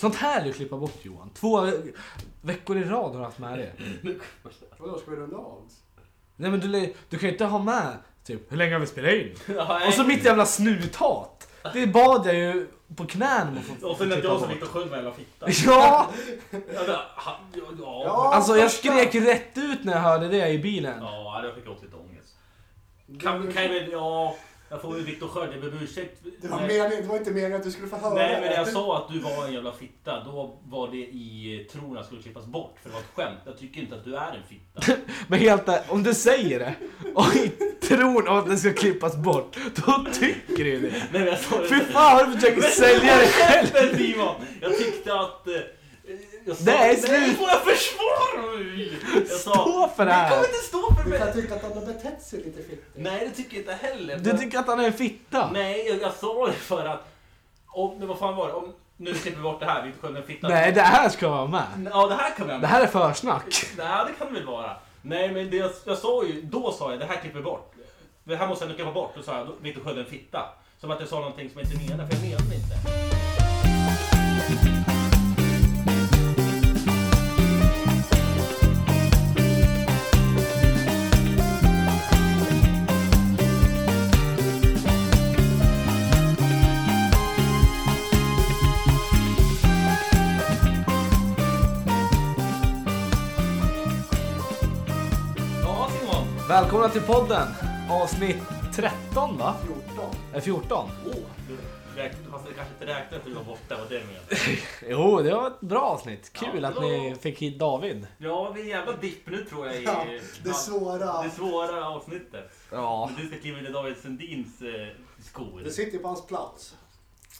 Sånt här är du klippa bort Johan. Två veckor i rad har du haft med det. Vadå, ska vi runda av? Nej men du, du kan ju inte ha med typ, hur länge har vi spelat in? Och så mitt jävla snuthat. Det bad jag ju på knäna om att få Och sen att klippa jag som och sjöng med jävla fitta. Ja! Ja, det- ha- ja, ja. Ja. Alltså jag skrek rätt ut när jag hörde det i bilen. Ja, jag fick också lite ångest. Kan, kan ja, jag får ju Viktor Sköld, jag ber om ursäkt. Det var, meningen, det var inte meningen att du skulle få höra Nej men när det. jag sa att du var en jävla fitta, då var det i tron att jag skulle klippas bort. För det var ett skämt. Jag tycker inte att du är en fitta. Men helt om du säger det och i tron att det ska klippas bort, då tycker du det. Nej men jag sa det Fy fan vad du försöker sälja dig själv. Jag tyckte att... Jag sa, Nej, nej, får jag försvara mig? Jag sa, Stå för det Jag kommer här. inte stå för Du kan mig. tycka att han har betett sig lite fittigt. Nej det tycker jag inte heller. Du tycker att han är en fitta? Nej, jag, jag sa det för att... Om, vad fan var det? Om, nu klipper vi bort det här, vi inte kunde fitta. Nej, det här ska vara med. Ja, det här kan vi ha Det med. här är försnack. Nej, det kan det väl vara. Nej, men det jag, jag sa ju, då sa jag det här klipper vi bort. Det här måste jag nog klippa bort. Då sa jag, Victor Sköld är en fitta. Som att jag sa någonting som jag inte menar, för jag menar det inte. Välkomna till podden. Avsnitt 13 va? 14. Eh, 14. Åh, du räknade, fast du kanske inte räknade att du var borta, vad det menade. Jo, det var ett bra avsnitt. Kul Ja, att ni fick hit David. Ja, vi är en jävla dipp nu tror jag i... Ja, det ja, svåra. det svåra avsnittet. Ja. Men du ska kliva in i David Sundins eh, skor. Det sitter ju på hans plats.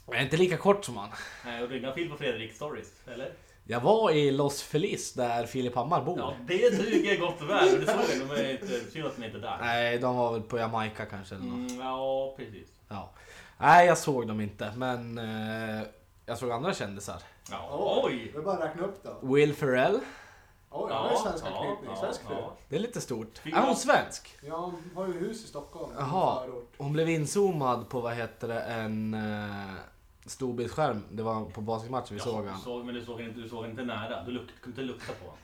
Jag är inte lika kort som han. Nej, och det är inga film på Fredrik Stories, eller? Jag var i Los Feliz där Filip Hammar bor. Ja, det duger gott och väl. Men det såg jag, de är inte, synd att de inte är där. Nej, de var väl på Jamaica kanske eller något. Mm, ja, precis. Ja. Nej, jag såg dem inte, men eh, jag såg andra kändisar. Ja, oj! Är bara räkna upp då. Will Ferrell, Oj, han har ju svenska ja, knytning. ja, Svensk fru. ja. det är lite stort. Fyra. Är hon svensk? Ja, hon har ju hus i Stockholm. Jaha. Hon blev inzoomad på vad heter det, en eh, storbildsskärm. Det var på basketmatchen vi såg han. såg, men du såg, inte, du såg inte nära. Du luk, kunde inte lukta på honom.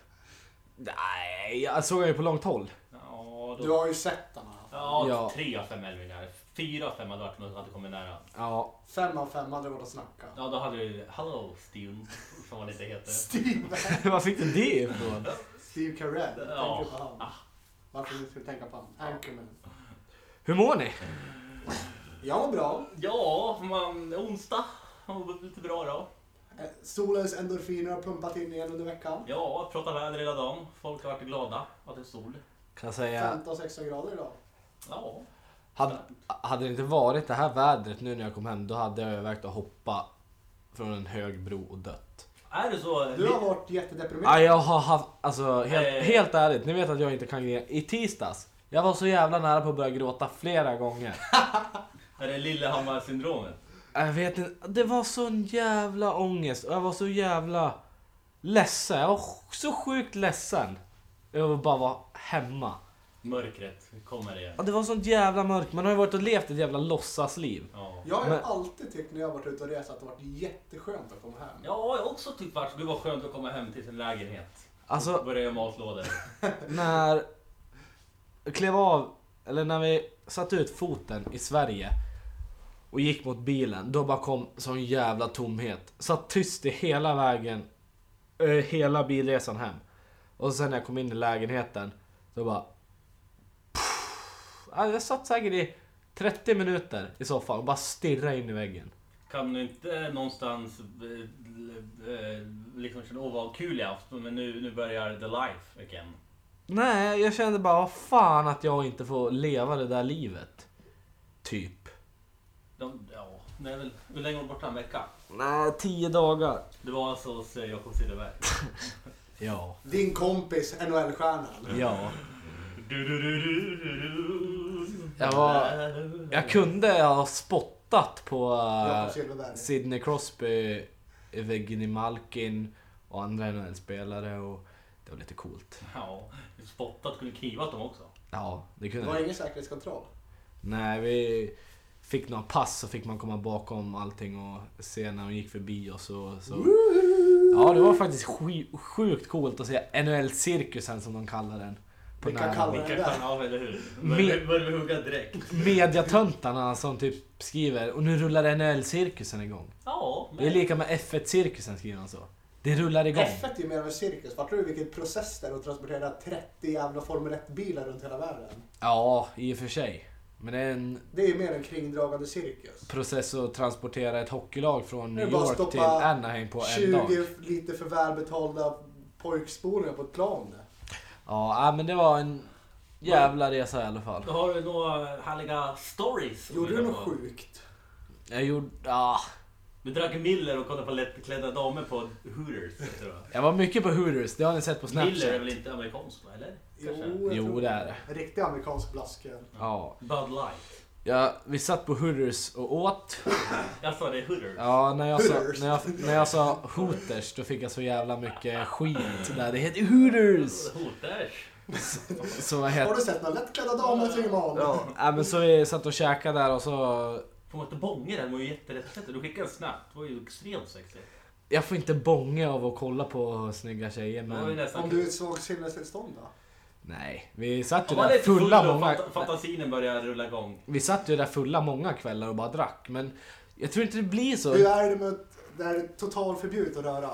Nej, jag såg han ju på långt håll. Ja, Du då, har ju sett den här. ja, Ja. tre av fem älvingar. Fyra av fem hade varit något att hade kommit nära. Ja, Fem av fem hade varit att snacka. Ja, då hade du Hello Steven, som han inte heter. Steve, var fick du det ifrån? Steve Carell. Ja. Tänker på han. Ah. Varför du skulle tänka på han? Anchorman. Hur mår ni? Jag mår bra. Ja, man, onsdag. var lite bra då. Eh, Solens endorfiner har pumpat in igen under veckan. Ja, pratat väder hela dagen. Folk har varit glada att det är sol. Kan jag säga, 15-16 grader idag. Ja. hade, hade det inte varit det här vädret nu när jag kom hem, då hade jag övervägt att hoppa från en hög bro och dött. Är det så? Du har varit Ja, jättedeprimerad. jag har haft, alltså helt, Eh. helt ärligt, ni vet att jag inte kan grina. I tisdags, jag var så jävla nära på att börja gråta flera gånger. Är det Lillehammar-syndromet? Jag vet inte, det var sån jävla ångest och jag var så jävla ledsen. Jag var så sjukt ledsen. Jag vill bara vara hemma. Mörkret kommer igen. Ja, det var sånt jävla mörkt. Man har ju varit och levt ett jävla låtsasliv. Ja. Jag har ju Men- alltid tyckt när jag har varit ute och rest att det har varit jätteskönt att komma hem. Ja, jag har också tyckt varit det var skönt att komma hem till sin lägenhet. Alltså, Börja göra matlådor. när jag klev av, eller när vi satte ut foten i Sverige och gick mot bilen, då bara kom sån jävla tomhet. Satt tyst i hela vägen, ö, hela bilresan hem. Och sen när jag kom in i lägenheten, då bara... Ja, Jag satt säkert i 30 minuter i soffan och bara stirrade in i väggen. Kan du inte någonstans eh, eh, liksom känna, åh vad kul jag haft, men nu, nu börjar the life again. Nej, jag kände bara, vad fan att jag inte får leva det där livet. Typ. De, ja, det är väl, hur länge var du borta? En vecka? Nej, 10 dagar. Det var alltså hos eh, Jakob Cederberg. Ja. Din kompis, NHL-stjärnan. Ja. Du, du, du, du, du, du. Jag var- Jag kunde ha spottat på Jakob Silfverberg. Sidney Crosby, Evgeny Malkin och andra NHL-spelare och det var lite coolt. Ja, spottat, kunde knivat dem också. Ja, det Det kunde var ingen säkerhetskontroll. Nej, vi fick några pass så fick man komma bakom allting och se när hon gick förbi och så. så. Ja, det var faktiskt sjukt coolt att se NHL-cirkusen som de kallar den. På Vilka kallar den kan av, eller hur? Med- vi hugga direkt? Mediatöntarna som typ skriver och nu rullar NHL-cirkusen igång. Ja, Det är lika med F1-cirkusen skriver han så. Det rullar igång. F1 är ju mer av en cirkus. Fattar du vilken process det är att transportera 30 jävla Formel 1-bilar runt hela världen? Ja, i och för sig. Men det är en Det är ju mer en kringdragande cirkus. process att transportera ett hockeylag från New York till Anaheim på en dag. 20 lite för välbetalda pojkspolingar på ett plan. Ja, ja, men det var en jävla resa i alla fall. Då har du några härliga stories. Gjorde du något sjukt? Jag gjorde... Ja, Du drack Miller och kollade på lättklädda damer på Hooters. tror jag. jag var mycket på Hooters, det har ni sett på Miller är Snapchat. väl inte amerikanskt va, Jo, jag Jo, tror det är det. En riktig amerikansk blasköl. Ja. Bud Light. ja, vi satt på Hooters och åt. Jag sa det, Hooters. Ja, när jag, sa, Hooters. när, jag, när jag sa Hooters då fick jag så jävla mycket skit där. Det heter Hooters! Hooters. Så vad Har heter... du sett några lättklädda damer Simon? Ja, ja, men så vi satt och käkade där och så... Får man inte bånga den? var ju jätterätt. Du skickade en snap. Det var ju extremt sexigt. Jag får inte bånga av att kolla på snygga tjejer Det var ju men... nästan... Om du är i ett svagt sinnestillstånd då? Nej, vi satt ju där full fulla och många... fant- fantasin börjar rulla igång. Vi satt ju där fulla många kvällar och bara drack men... Jag tror inte det blir så. Hur är det med det är totalförbjudet att röra?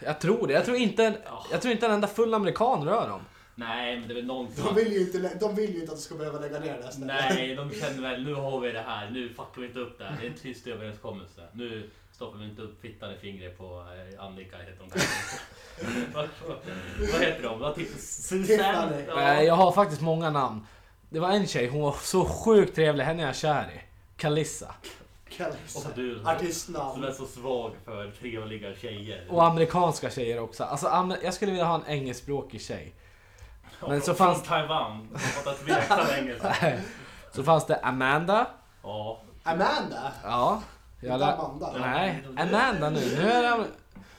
Jag tror det. Jag tror inte en, jag tror inte en enda full amerikan rör dem. Nej, men det är väl någon som... De vill ju inte, de vill ju inte att du ska behöva lägga ner det här stället. Nej, de känner väl nu har vi det här. Nu fuckar vi inte upp det här. Det är en tyst överenskommelse. Nu stoppar vi inte upp fittan i fingret på eh, Annika heter hon vad, vad, heter de? Vad typ Susan? Tiffany. Nej, jag har faktiskt många namn. Det var en tjej, hon var så sjukt trevlig. Henne är jag kär i. Kalissa. Kallis. Och du som Artistnamn. är så svag för trevliga tjejer. Och amerikanska tjejer också. Alltså, jag skulle vilja ha en engelskspråkig tjej. Men så Från fanns- Taiwan. Som pratar tveksam engelska. Så fanns det Amanda. Ja. Amanda. Ja. Jag lä- Amanda. Nej, Amanda nu. nu är det...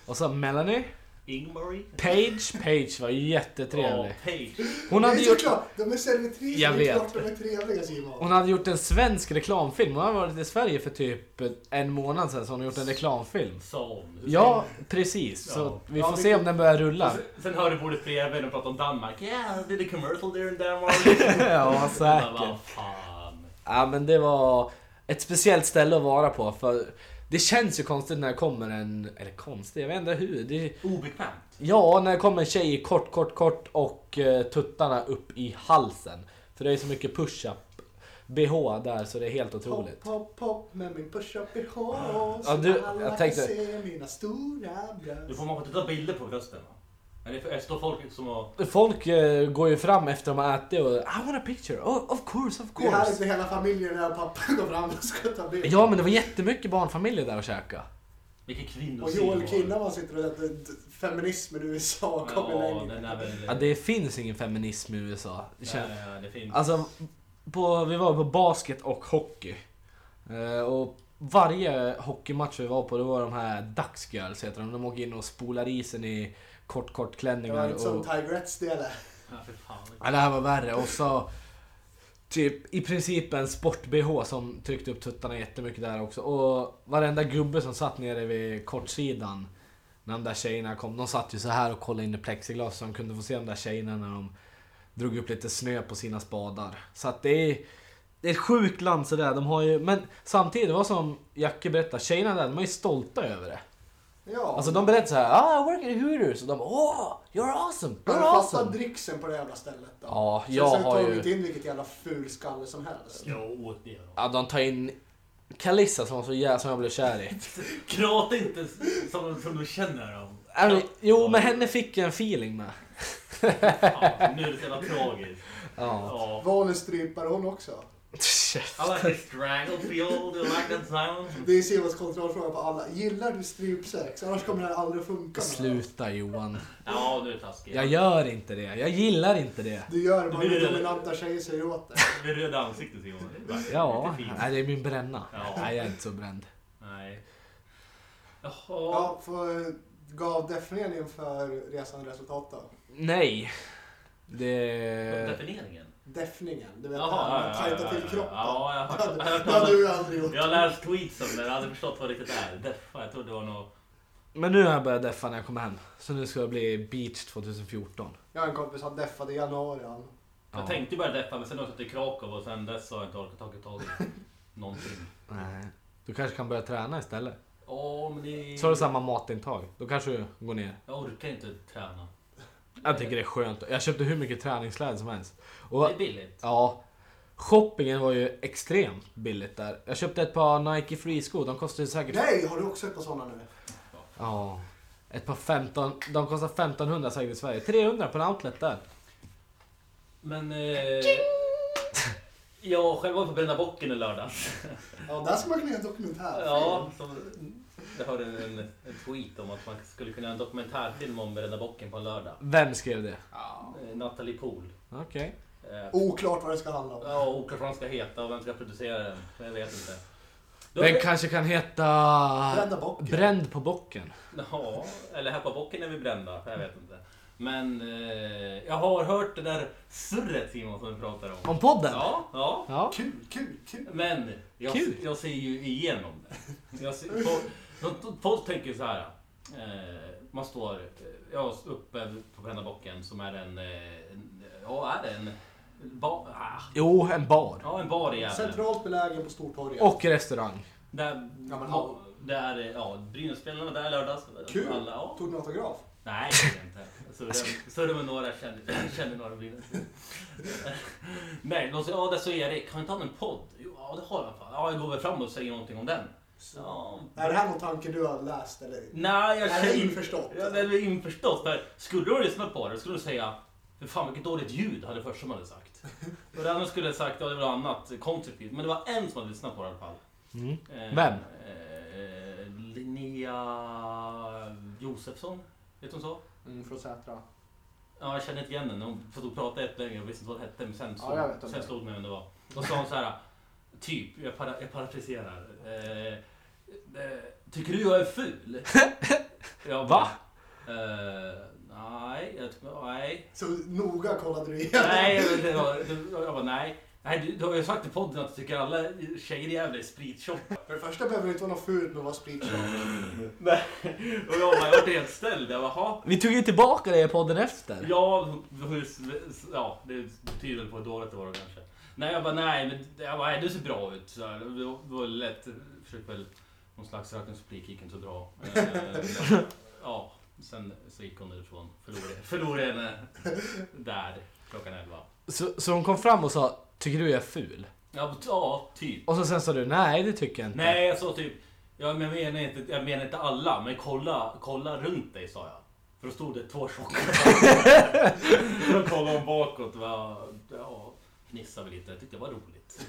Och så Melanie. Ingmarie. Page. Page var jättetrevlig. Ja, Page. Hon det hade är gjort... såklart, de är servitriser, Jag vet. klart de är trevliga Simon. Hon hade gjort en svensk reklamfilm. Hon har varit i Sverige för typ en månad sedan så hon har gjort en reklamfilm. Som. Ja, precis. Så Ja. vi Ja, får vi- se om den börjar rulla. Sen, sen hör du bordet bredvid och pratar om Danmark. Yeah, did a commercial there in Denmark. ja, Bara, säkert. Vad fan. Ja, men det var ett speciellt ställe att vara på. För det känns ju konstigt när det kommer en... Eller konstigt, jag vet inte hur. Det, Obekvämt. ja, när det kommer en tjej i kort, kort, kort och eh, tuttarna upp i halsen. För det är så mycket push-up BH där så det är helt otroligt. Pop, pop, pop med min push-up BH. Ja, Så du, alla jag tänkte- kan se mina stora Du bröst. får man inte ta bilder på brösten va? För- står folk som har... Folk eh, går ju fram efter de har ätit och I want a picture. Oh, of course, of Det är härligt course. när hela familjen när pappa går fram och ska ta bild. Ja, men det var jättemycket barnfamiljer där och käka. Vilken Och kvinnosyn Joel. Kinnaman sitter och säger att feminismen i USA kommer Ja, längre. den är väl... Ja, det finns ingen feminism i USA. Det kän- Nej, ja, det finns. Alltså, på, vi var på basket och hockey. Eh, och varje hockeymatch vi var på, då var de här Ducksgirls heter de. De åker in och spolar isen i kort, kort Det var klänningar. inte som Tigrettes för fan. ja, det här var värre. Och så typ i princip en sport-bh som tryckte upp tuttarna jättemycket där också. Och varenda gubbe som satt nere vid kortsidan när de där tjejerna kom, de satt ju så här och kollade in i plexiglas så de kunde få se de där tjejerna när de drog upp lite snö på sina spadar. Så att det är, det är ett sjukt land sådär. De har ju, men samtidigt, det var som Jacke berättade, tjejerna där, de är ju stolta över det. Ja. Alltså de berättar så här, ah I work at Hooters. Och de oh, you're awesome, Har you're awesome. dricksen på det jävla stället då? Ja, Så jag sen tar har de ju... inte in vilket jävla fulskalle som helst. Jo, det gör de. Ja, de tar in Kalissa som var så jävla som jag blev kär i. Prata inte som, som du känner dem. Men, jo, men henne fick jag en feeling med. Ja, nu är det så jävla tragiskt. Ja. Ja. Var hon en strypare hon också? I like you like that sound? Det är Simons kontrollfråga på alla. Gillar du strypsex? Annars kommer det här aldrig funka. Sluta Johan. Ja, nu är. Jag gör inte det. Jag gillar inte det. Du gör när det. dominanta tjejer säger åt dig. Det är röda ansiktet Simon. Det är Ja, nej, det är min bränna. Ja. Nej, jag är inte så bränd. Nej. Jaha. Ja, för, gav definitionen inför resan resultat då? Nej. Det... Definieringen? Deffningen. Du vet Jaha, man tajtar till kroppen. Ja, jag har Det jag har hade- det hade du aldrig gjort. Jag har läst tweets om det, jag hade förstått vad det riktigt är. Deffa, jag trodde det var något... Men nu har jag börjat deffa när jag kommer hem. Så nu ska det bli Beach 2014. Jag har en kompis som deffade i januari. Han. Jag Ja. tänkte börja deffa men sen har jag suttit i Krakow och sen dess har jag inte orkat tagit tag i någonting. Nej. Du kanske kan börja träna istället. Ja men det... Så har du samma matintag. Då kanske du går ner. Jag orkar inte träna. Jag tycker det är skönt. Jag köpte hur mycket träningskläder som helst. Och Det är billigt. ja, shoppingen var ju extremt billigt där. Jag köpte ett par Nike Free-skor. De kostade säkert... Nej, har du också ett par sådana nu? Ja. Ett par 15... De kostar 1500 säkert i Sverige. 300 på en outlet där. Men... Eh, jag själv var på Brända Bocken i lördags. Ja, där ska man kunna göra en dokumentär. Ja, som, jag hörde en, en, en tweet om att man skulle kunna göra en dokumentärfilm om Brända Bocken på en lördag. Vem skrev det? Ja. Eh, Nathalie Pool. Okej. Eh, Oklart vad det ska handla om. Ja, oklart vad den ska heta och vem ska producera den. Jag vet inte. Då Den är- kanske kan heta... Brända bocken. Bränd på bocken. Ja, eller här på bocken är vi brända. Jag vet inte. Men eh, jag har hört det där surret Simon som du pratar om. Om podden? Ja, ja. Ja. Kul, kul, kul. Men jag, Kul. jag ser ju igenom det. Jag ser, folk, folk tänker så här. Eh, man står, eh, jag är uppe på Brända bocken som är en, eh, en ja är det en bar? Ah, Jo, en bar. ja, en bar i Gävle. Centralt belägen på Stortorget. Och restaurang. Där, Ja, men- ja, där, ja, Brynässpelarna där lördags. Kul. Alla, ja. Tog du en autograf? Nej, det är det inte. Surrade- Surrade med några, kände, kände några Brynäs. Nej, de sa ja, det så Erik, har inte han en podd? Jo, ja, det har han fan. Ja, jag går väl fram och säger någonting om den. Ja. Är det här någon tanke du har läst eller? Nej, jag Är det känner införstått? Ja, det är införstått. För skulle du ha lyssnat på det skulle du säga för fan vilket dåligt ljud hade första man hade sagt. Och det andra skulle sagt, ja det var något annat konstruktivt. Men det var en som hade lyssnat på det i alla fall. Mm. Eh, Vem? Eh, Linnea Josefsson. Vet hon så? Mm, från Sätra. Ja, jag kände inte igen henne. Hon pratade ett länge och visste inte vad det hette. Men sen, Ja, jag sen slog det mig vem det var. Och sa hon så här. Typ, jag, para, jag parafraserar. Eh, eh, tycker du jag är ful? Jag Va? Nej, jag, nej. Så noga kollade du igenom? Nej, jag, det var, det, jag bara nej. Nej, du, du har ju sagt i podden att du tycker alla tjejer i Gävle är sprittjocka. För det första behöver det inte vara något fult med att vara spritkär. Nej. Och jag bara, jag vart helt ställd. Jag bara, "Ha?" Vi tog ju tillbaka det i podden efter. Ja, ja, det betyder väl på hur dåligt det var då kanske. Nej, jag bara nej, men jag bara, nej, du ser bra ut. Så här, det var- det var lätt, försökte väl någon slags raggningsreplik, gick inte så bra. Eh, ja, sen så gick hon därifrån. Förlorade, förlorade henne där klockan 11. Så, så hon kom fram och sa, tycker du jag är ful? Ja, ja, typ. Och så sen sa du, nej det tycker jag inte. Nej, jag sa typ, jag, menar inte, jag menar inte alla, men kolla, kolla runt dig sa jag. För då stod det två tjocka. Då kollade hon bakåt och ja, fnissade vi lite. Jag tyckte det var roligt.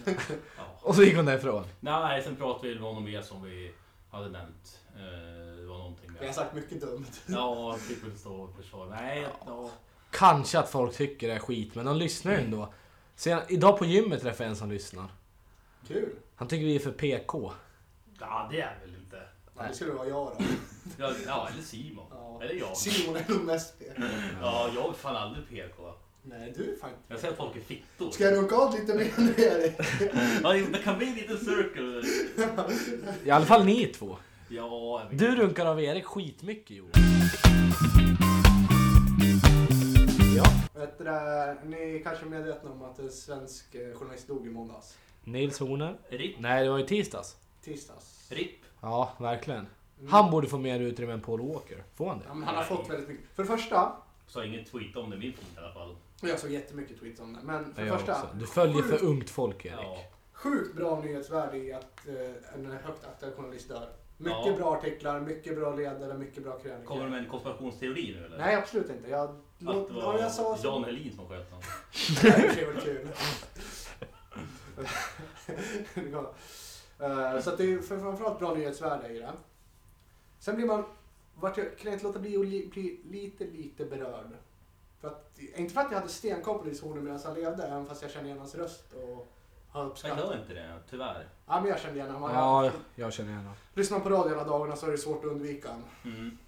Ja. Och så gick hon därifrån. Nej, sen pratade vi med honom mer som vi hade nämnt. Eh, Någonting Jag har sagt mycket dumt. Ja, fick väl stå och försvara. Nej, ja. Kanske att folk tycker det är skit, men de lyssnar ju ändå. Sen, idag på gymmet träffade jag en som lyssnar. Kul. Han tycker vi är för PK. ja, det är väl inte. Ja, det skulle vara jag då. Ja, ja eller Simon. Ja. Eller jag. Simon är nog mest PK. Ja, jag är fan aldrig PK. Nej, du är fan Jag säger att folk är fittor. Ska jag runka av lite mer nu Erik? Ja, det kan bli en liten cirkel. I alla fall ni två. Ja. Du runkar av Erik skitmycket Johan. Ja. Vet du, ni kanske är medvetna om att en svensk eh, journalist dog i måndags. Nils Horner. RIP. Nej, det var ju tisdags. Tisdags. RIP. Ja, verkligen. Mm. Han borde få mer utrymme än Paul Walker. Får han Ja, det? men han har Nej. fått väldigt mycket. För det första, Så inget tweet om det i min feed i alla fall. jag såg jättemycket tweets om det, men för Ja, det första. också. Du följer för ungt folk Erik. Ja. Sjukt bra nyhetsvärde i att eh, en högt aktuell journalist dör. Mycket Ja. bra artiklar, mycket bra ledare, mycket bra krönikor. Kommer du med en konspirationsteori nu eller? Nej, absolut inte. Jag, Att det vad jag sa var. Jan Helin som sköt honom. Det är väl kul. Eh, så att det är för- framförallt bra nyhetsvärde i det. Sen blir man, vart jag, kan jag inte låta bli att li, bli lite, lite berörd. För att, inte för att jag hade stenkoll på Nils Horner medan han levde, även fast jag känner igen hans röst och har Jag uppskattat. gör inte det, tyvärr. Ja, men jag kände igen honom. Ja, Jag, jag känner igen honom. lyssnar man på radio hela dagarna så är det svårt att undvika honom. Mm.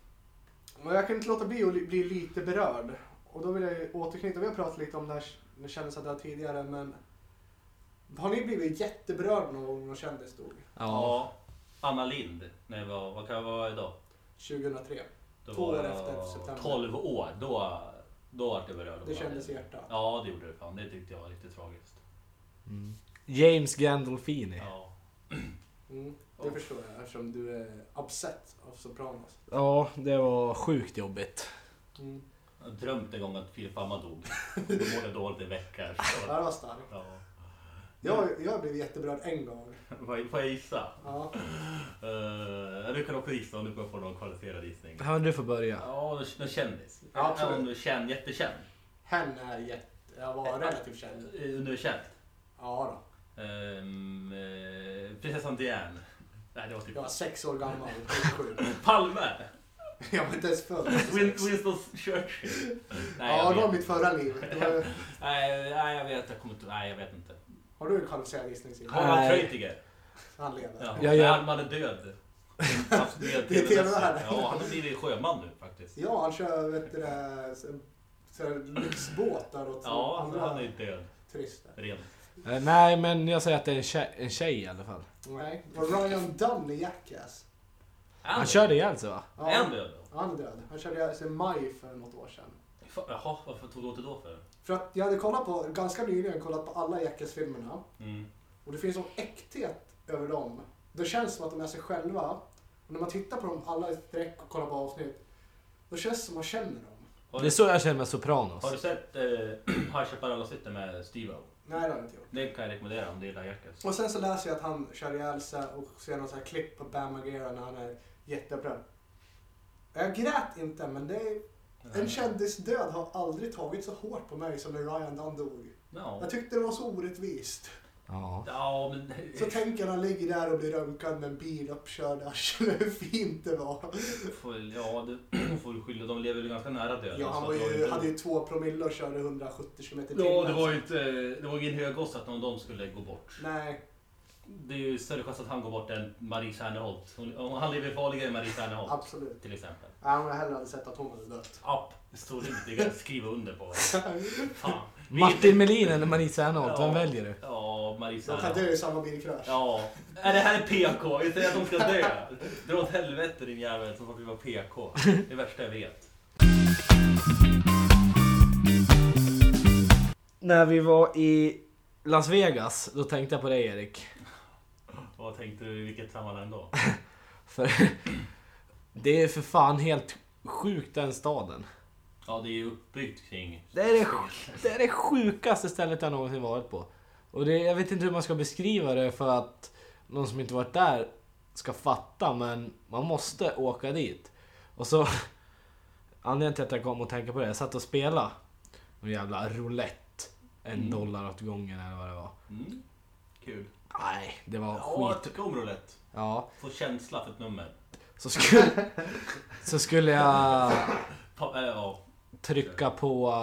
Men jag kan inte låta bli att li- bli lite berörd. och då vill jag återknyta, vi har pratat lite om det här med kändisar tidigare men har ni blivit jätteberörda någon gång när kändis dog? Ja. Ja. Anna Lind, när jag var, vad kan jag vara idag? 2003. Då Två år jag efter september. 12 år, då, då var det berörd. Det kändes i hjärtat. Ja, det gjorde det fan. Det tyckte jag var riktigt tragiskt. Mm. James Gandolfini. Ja. Mm, det förstår jag eftersom du är upset av Sopranos. Ja, det var sjukt jobbigt. Mm. Jag har drömt en gång att farmor dog. Då mådde dåligt i en vecka. Så, det var starkt. ja. Jag, jag blev jätteberörd en gång. Får jag gissa? Ja. Uh, du kan också gissa om du kommer få någon kvalificerad gissning. Ja, du får börja. Ja, någon- någon kändis. Ja, om du är känd, jättekänd. Hen är jätte... Jag var relativt känd. Eh, Universellt. Ja då. Um, prinsessan Diane. Nej, det var typ Jag var sex år gammal. Palme! Jag var inte ens född. Win- Winston Churchill. Nej, Ja, jag det var mitt förra liv. Var- Nej, nej, jag vet. Jag kommer inte... Nej, jag vet inte. Har du en kvalificerad gissning? Harald. Treutiger. Han lever. Ja, Ja, ja. Han är död. Det är TV-världen. Ja, han har blivit sjöman nu faktiskt. Ja, han kör vet du, så- så lyxbåtar åt Ja, andra han är död. turister. Rent. Eh, nej, men jag säger att det är en tjej, en tjej i alla fall. Nej, det var Ryan Dunn i Jackass. Han död? körde ihjäl sig va? Ja, Är han död då? han är död. Han körde ihjäl sig i maj för något år sedan. Jaha, varför tog du åt det då för? För att jag hade kollat på, ganska nyligen kollat på alla Jackass-filmerna. Mm. Och det finns en äkthet över dem. Det känns som att de är sig själva. Och när man tittar på dem alla i sträck och kollar på avsnitt. Då känns det som att man känner dem. Har, Det är så jag känner med Sopranos. har du sett eh, High Chaparral-avsnittet med Steve-O? Nej, det har jag inte gjort. Det kan jag rekommendera om du gillar Jackass. Och sen så läser jag att han kör ihjäl sig och ser någon sån här klipp på Bam Margera när han är jätteupprörd. Jag grät inte, men det är, en kändisdöd har aldrig tagit så hårt på mig som när Ryan Dunn dog. Ja. Jag tyckte det var så orättvist. Ja. Ja, men... Så tänker han ligger där och blir röntgad med en bil uppkörd i arslet. Hur fint det var. Får, ja, det får du skylla. De lever ju ganska nära döden. Ja, han var ju, inte- hade ju två promille och körde 170 km i Ja, det var ju inte... Det var ingen högodds att någon av dem skulle gå bort. Nej, Det är ju större chans att han går bort än Marie Serneholt. Hon- om Han lever farligare än Marie Serneholt. absolut. Till exempel. Nej, men jag hellre hade sett att hon hade dött. Ja, det står inte. Det kan jag skriva under på. Fan. Vi- Martin Melin eller Marie Serneholt, vem väljer du? Ja, Marie De kan Serneholt. dö i samma bilkrasch. Ja. Är det här är PK? Vi säger att de ska dö. Dra åt helvete din jävel som vill vara PK. Det är det värsta jag vet. När vi var i Las Vegas, då tänkte jag på dig Erik. Vad tänkte du i vilket sammanhang då? För det är för fan helt sjukt den staden. Ja, det är ju uppbyggt kring... Det är det, det är det sjukaste stället jag någonsin varit på. Och det, jag vet inte hur man ska beskriva det för att någon som inte varit där ska fatta, men man måste åka dit. Och så, anledningen till att jag kom att tänka på det, jag satt och spelade någon jävla roulette. En Mm. dollar åt gången eller vad det var. Mm. Kul. Nej, det var Ja, skit. om roulette. Ja, Få känsla för ett nummer. så skulle, så skulle jag äh, ja. Trycka på,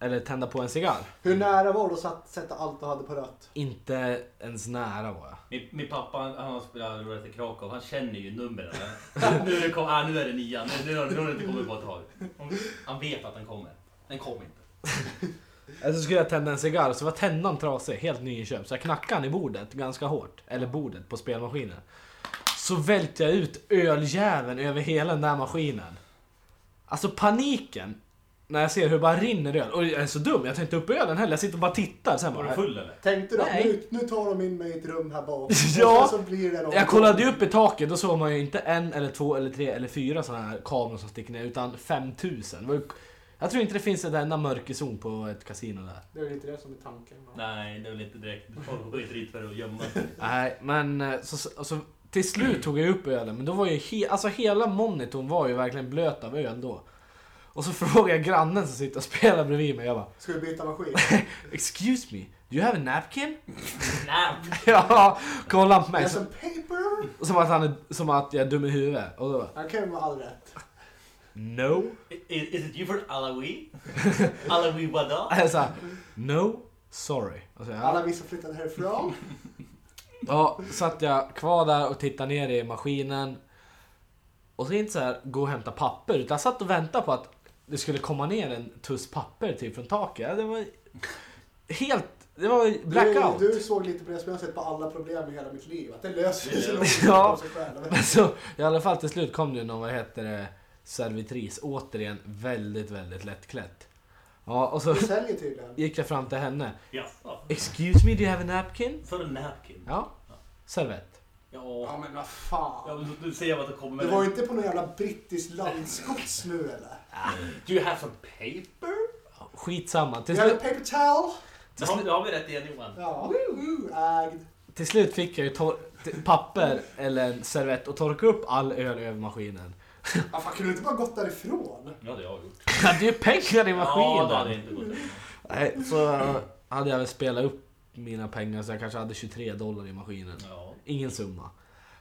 eller tända på en cigarr. Hur nära var du att sätta allt du hade på rött? Inte ens nära var jag. Min, min pappa han, han spelar roulette i Krakow, han känner ju numren. nu, är det, ah, nu är det nian, nu, nu, nu har det inte kommit på ett tag. Han vet att den kommer. Den kommer inte. Eller så skulle jag tända en cigarr, så var tändan trasig, helt nyinköpt. Så jag knackade den i bordet ganska hårt. Eller bordet på spelmaskinen. Så välte jag ut öljäveln över hela den där maskinen. Alltså paniken. När jag ser hur det bara rinner öl. Och jag är så dum, jag tar inte upp ölen heller. Jag sitter och bara tittar. Sen Var du bara, full eller? Tänkte du att Nej. nu, nu tar de in mig i ett rum här bak? Ja. Så blir det någon jag kollade ju upp i taket, då såg man ju inte en eller två eller tre eller fyra sådana här kameror som sticker ner. Utan 5000. Det var ju- Jag tror inte det finns en enda mörkerzon på ett kasino där. Det är väl inte det som är tanken. va? Nej, det är väl inte direkt. Folk går inte dit för att gömma sig. Nej, men eh, så, så, alltså, till slut tog jag upp ölen, men då var ju he, alltså hela monitorn var ju verkligen blöt av öl då. Och så frågade jag grannen som sitter och spelar bredvid mig, jag bara Ska vi byta maskin? Excuse me, do you have a napkin? Nej. ja, kolla på mig. Some paper? som, att han är, som att jag är dum i huvudet. Och då bara, Han kan ju all rätt. No. Is, is it you for Alawi? Alawi wada? Jag sa, no, sorry. Och så, Alla ja. vi som flyttade härifrån. Ja, satt jag kvar där och tittade ner i maskinen. Och så inte så här gå och hämta papper, utan jag satt och väntade på att det skulle komma ner en tuss papper typ från taket. Det var helt... Det var blackout. Du, du såg lite på det som jag har sett på alla problem i hela mitt liv. Att det löser sig nog Ja. av sig själv. Men så, i alla fall till slut kom det någon, vad heter det, servitris. Återigen väldigt, väldigt lättklätt. Ja, och så Du säljer tydligen. gick jag fram till henne. Excuse me, do you have a napkin? För en napkin? Ja. Servett. Ja Ja. men vad fan. Ja, men du ser vad det kommer Du var ju inte på någon jävla brittisk landskots nu eller? Do you have some paper? Skitsamma. Till har en slut, paper towel. Det har, vi- det har vi rätt igen Johan. Ja, woo, ägd. till slut fick jag ju tor- t- papper eller en servett och torka upp all öl över maskinen. Ja, fan, kunde du inte bara gått därifrån? Ja, det har jag gjort. Jag hade ju pengar i Ja, maskinen. det hade inte gått. Nej, så hade jag väl spelat upp mina pengar så jag kanske hade 23 dollar i maskinen. Ja. Ingen summa.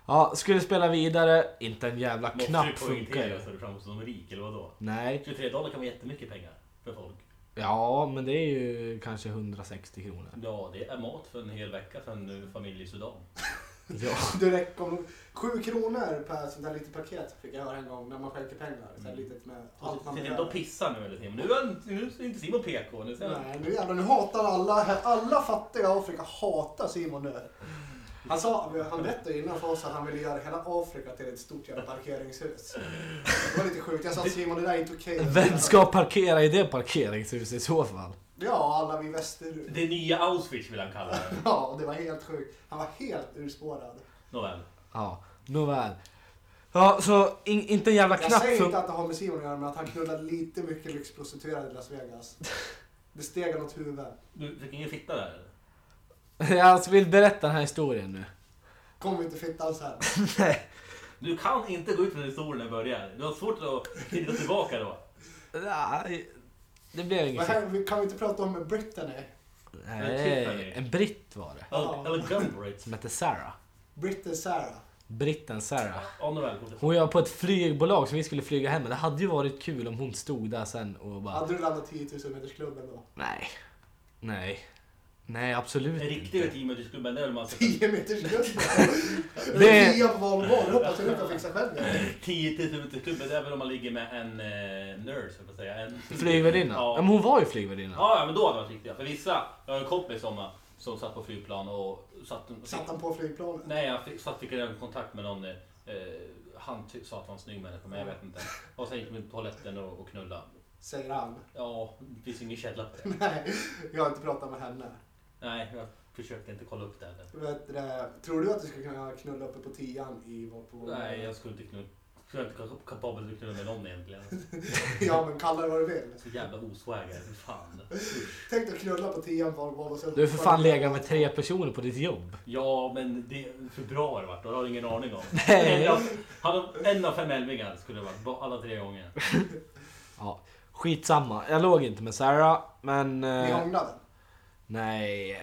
Ja, skulle spela vidare, inte en jävla Måste knapp funkar ju. så du framstår som rik eller vadå? Nej, 23 dollar kan vara jättemycket pengar för folk. ja men det är ju kanske 160 kronor. Ja, det är mat för en hel vecka för en eh, familj i Sudan. Ja, Du räcker om sju kronor per sånt där litet paket fick jag höra en gång när man skänker pengar. Så här litet med allt man behöver. och pissar nu eller Tim. Nu är, nu är inte Simon PK. Nu jag. Nej, nu jävlar, nu hatar alla, alla fattiga i Afrika hatar Simon nu. Han, sa, han berättade innan för oss att han ville göra hela Afrika till ett stort jävla parkeringshus. Det var lite sjukt. Jag sa Simon, det där är inte okej. vem ska parkera i det parkeringshuset i så fall? Ja, alla vi västerut. Det nya Auschwitz vill han kalla det. Ja, det var helt sjukt. Han var helt urspårad. Nåväl. Ja, nåväl. Ja, så in, inte en jävla Jag knapp säger inte att det har med Simon att göra, men att han knullade lite mycket lyxprostituerade i Las Vegas. Det steg åt huvudet. Du fick ingen fitta där eller? Jag vill berätta den här historien nu. Kommer inte fittan sen. Nej. Du kan inte gå ut med historien när den börjar. Du har svårt att hitta tillbaka då. Nej, det blev inget här, vi- kan vi inte prata om Brittany? Nej, en britt var det. Eller, eller Gunbrit. Som hette Sarah. Britt Sarah. Britten Sarah. Ja, nåväl. Hon var på ett flygbolag som vi skulle flyga hem med. Det hade ju varit kul om hon stod där sen och bara... Hade du landat 10 000 meters klubben då? Nej. Nej. Nej, absolut En riktig inte. team skulle man det är väl man ska 10 meters klubben? Det- Det är tia på Valborg, det hoppas jag du kan fixa själv. ja. 10 000 meter klubben, det är väl om man ligger med en eh, nurse, höll jag säga. En Flygvärdinna? Ja. Ja. men hon var ju flygvärdinna. Ja, ja, men då hade det varit riktiga. För vissa, jag har en kompis som, som satt på flygplan och satt... Satt han på flygplanet? Nej, jag fick, satt, fick en kontakt med någon. Eh, han ty- sa att han var en snygg människa, men jag vet inte. Och sen gick de på toaletten och, och knullade. Säger han. Ja, det finns ingen källa på det. Nej, jag har inte pratat med henne. Nej, jag försökte inte kolla upp det heller. Vet, du det, tror du att du skulle kunna knulla uppe på tian i på Nej, jag skulle inte knulla. Jag är inte kap- kapabel att knulla med någon egentligen. Ja, men kalla det vad du vill. Så jävla oswagare, för fan. Tänk dig att knulla på tian på sen... Du är för fan legat med tre personer på ditt jobb. Ja, men det är för bra har det varit. Det har du ingen aning om. Nej. En av, en av fem älvingar skulle det varit. Alla tre gånger. Ja, skitsamma. Jag låg inte med Sarah, men... Ni Eh, hånglade? Nej,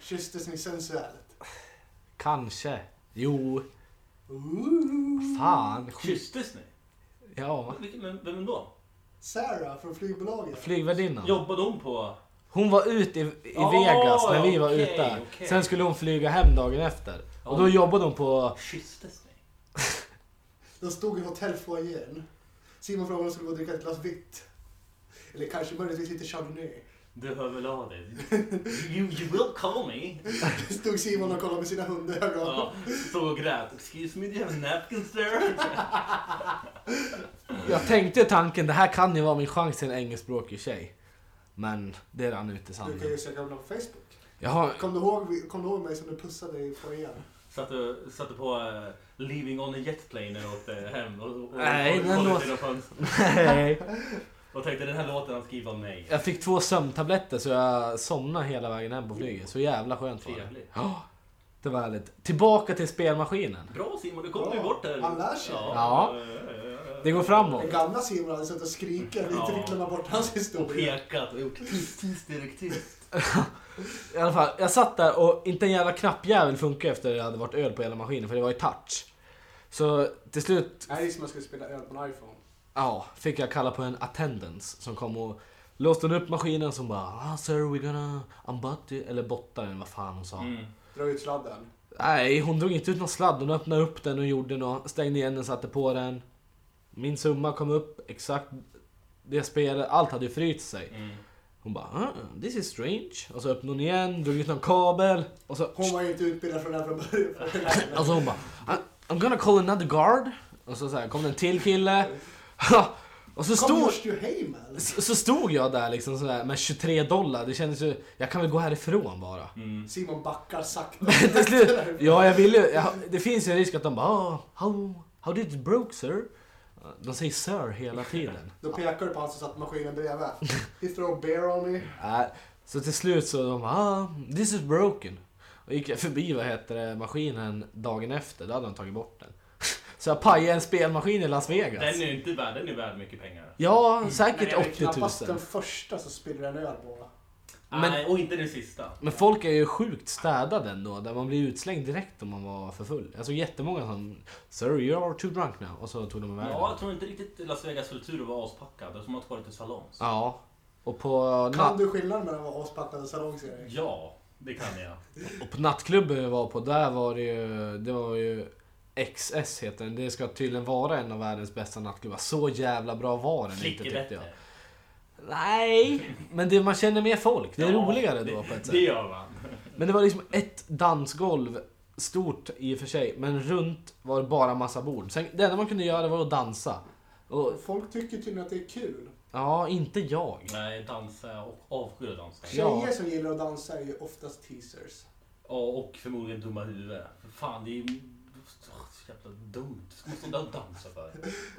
Kysstes ni sensuellt? kanske. Jo, Ooh. fan. Kysstes ni? Ja, Vilken- Men vem då? Sarah från flygbolaget. flygvärdinnan. Jobbade hon på... Hon var ute i, i Ja, Vegas när vi var okej, ute. okej. Sen skulle hon flyga hem dagen efter. Och då jobbade hon på... Kysstes ni? De stod i hotellfoajén. Simon frågade om de skulle gå och dricka ett glas vitt. Eller kanske möjligtvis lite chardonnay. Du hör väl av dig? You, you will call me. Stod Simon och kollade med sina hundögon. Ja, stod och grät. Excuse me, do you have napkins there? Jag tänkte tanken, det här kan ju vara min chans till en engelskspråkig tjej. Men det rann ut i Du kan ju söka upp dem på Facebook. Jag har... Kom du ihåg, kom du ihåg mig som du pussade i foajén? Satte, satte på uh, Leaving on a jet plane när åkte hem. Och, och, Nej, och, den och, låter- och, fönster. Nej. Och tänkte den här låten han skriver om mig. Jag fick två sömntabletter så jag somnade hela vägen hem på flyget. Så jävla skönt var det. Trevligt. Ja, det var härligt. Tillbaka till spelmaskinen. Bra Simon, du kommer ju bort där. han lär sig. Ja. Det går framåt. Den gamla Simon hade suttit och skrikit. Vi inte fick glömma bort hans Och historia. pekat och gjort Erik, tyst. I alla fall, jag satt där och inte en jävla knappjävel funkade efter att det hade varit öl på hela maskinen för det var ju touch. Så till slut, Nej, det är som att man skulle spela öl på en iPhone. Ja, fick jag kalla på en attendance som kom och låste upp maskinen som bara ah, sir we're gonna unbutt it. Eller botta den, vad fan hon sa. Mm. Dra ut sladden. Nej, hon drog inte ut någon sladd. Hon öppnade upp den och gjorde något. Stängde igen den, satte på den. Min summa kom upp exakt det spelet, allt hade ju fryst sig. Mm. Hon bara ah, this is strange. Och så öppnade hon igen, drog ut någon kabel. Och så, Hon var ju inte utbildad från det här från början. och så hon bara "I- I'm gonna call another guard. Och så, så här, kom det en till kille. Och så stod, så, så stod jag där liksom sådär med 23 dollar. Det kändes ju, jag kan väl gå härifrån bara. Mm. Simon backar sakta. Ja, jag ville ju- jag, Det finns ju en risk att de bara oh, how, how did it broke sir? De säger sir hela tiden. Då pekar du på han som satt maskinen bredvid. He throw bear on me. Nej, så till slut så de bara, ah, this is broken. Och gick jag förbi vad heter det, maskinen dagen efter, då hade de tagit bort den. Så jag pajade en spelmaskin i Las Vegas. Den är ju inte värd, den är värd mycket pengar. Ja, Men säkert är 80 000. knappast den första som spiller en öl på. Men- Nej, och inte den sista. Men folk är ju sjukt städade ändå, där man blir utslängd direkt om man var för full. Såg jättemånga som Sir, you are too drunk now. Och så tog de iväg Ja, jag tror inte riktigt Las Vegas kultur var aspackad. Det är som att vara lite salongs. Ja. Och på, Kan na- du skillnaden mellan att vara aspackad och salongs Erik? Ja, det kan jag. och på nattklubben vi var på, där var det ju, det var ju XS heter den. Det ska tydligen vara en av världens bästa nattklubbar. Så jävla bra var den inte tyckte bättre. jag. Nej, men det, man känner mer folk. Det är Ja, roligare det- då på ett Det sätt. gör man. Men det var liksom ett dansgolv, stort i och för sig, men runt var det bara massa bord. Sen, det enda man kunde göra var att dansa. Och Folk tycker tydligen att det är kul. ja, inte jag. Nej, dansa och avskyr att dansa. Ja. Tjejer som gillar att dansa är ju oftast teasers. Ja, och förmodligen dumma huvuden. För fan, det är så jävla dumt. Där och dansa för?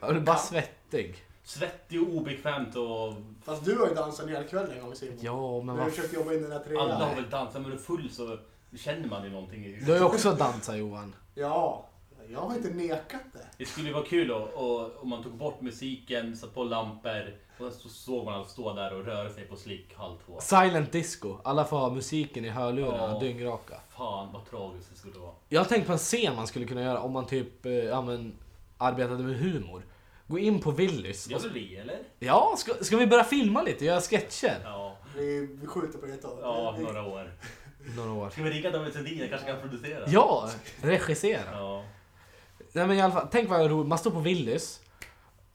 Jag blev bara svettig. Svettig och obekvämt och Fast du har ju dansat en hel kväll en gång Simon. Ja, men Du har vad försökt jobba in den där alla har trean. väl dansat, men är du full så känner man ju någonting. i- Du har ju också dansat Johan. Ja, jag har inte nekat det. Det skulle ju vara kul då, och, om man tog bort musiken, satt på lampor och så såg man alla stå där och röra sig på slick halv två. Silent disco. Alla får ha musiken i hörlurarna, Ja. dyngraka. Fan vad tragiskt det skulle vara. Jag har tänkt på en scen man skulle kunna göra om man typ eh, ja, men, arbetade med humor. Gå in på Willys. Gör och- väl vi eller? Ja, ska, ska vi börja filma lite? Göra sketcher? Ja, Vi, vi skjuter på det ett tag. ja Det- några år. Några år. Ska vi ringa David Sundin? Jag kanske kan producera? Ja, regissera. Ja. Nej men i alla fall, tänk vad roligt. Man står på Willys.